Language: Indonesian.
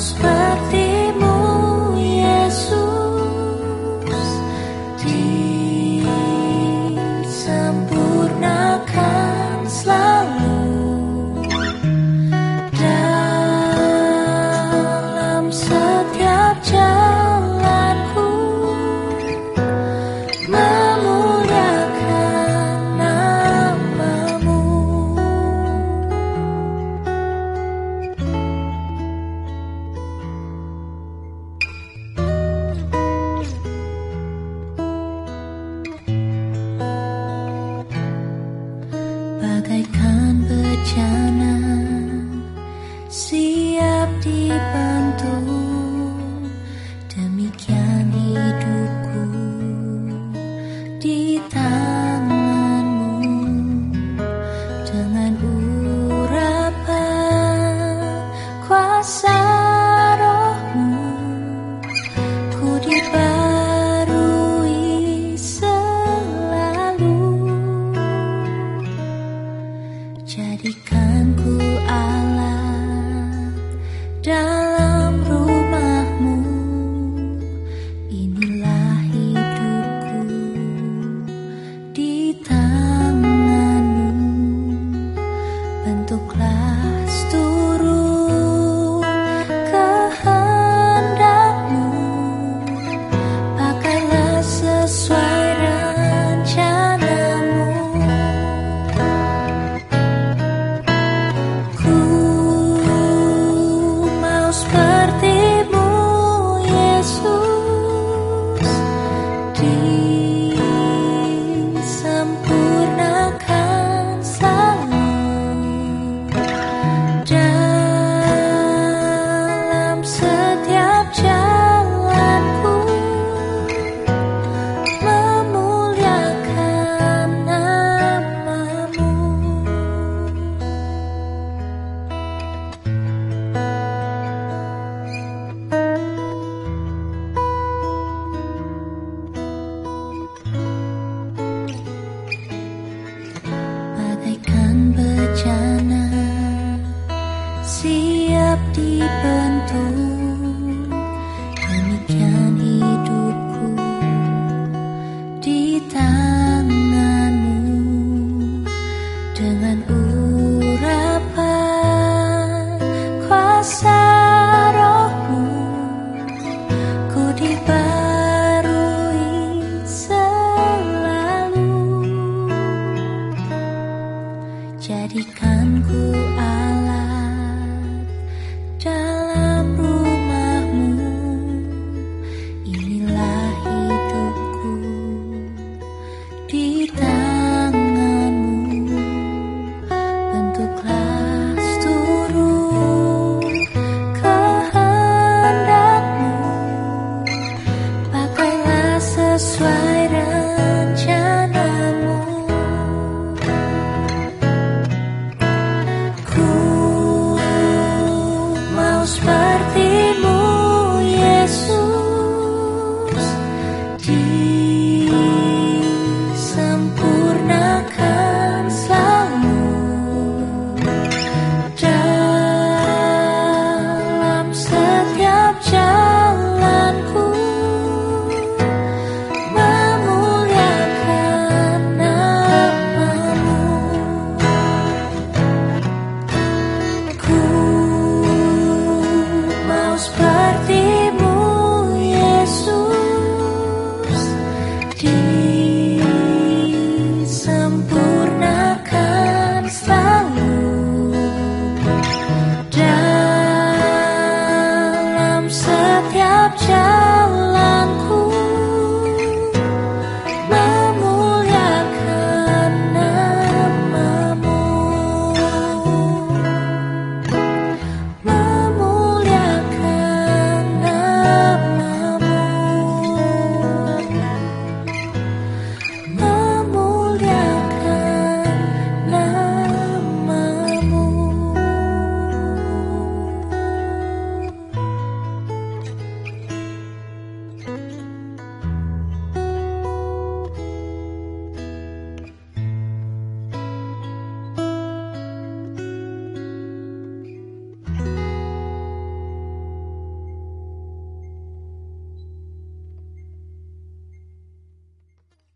spell. bagaikan bencana siap dibantu. Demikian hidupku di tanganmu. Dengan urapan kuasa Tr siap dibentuk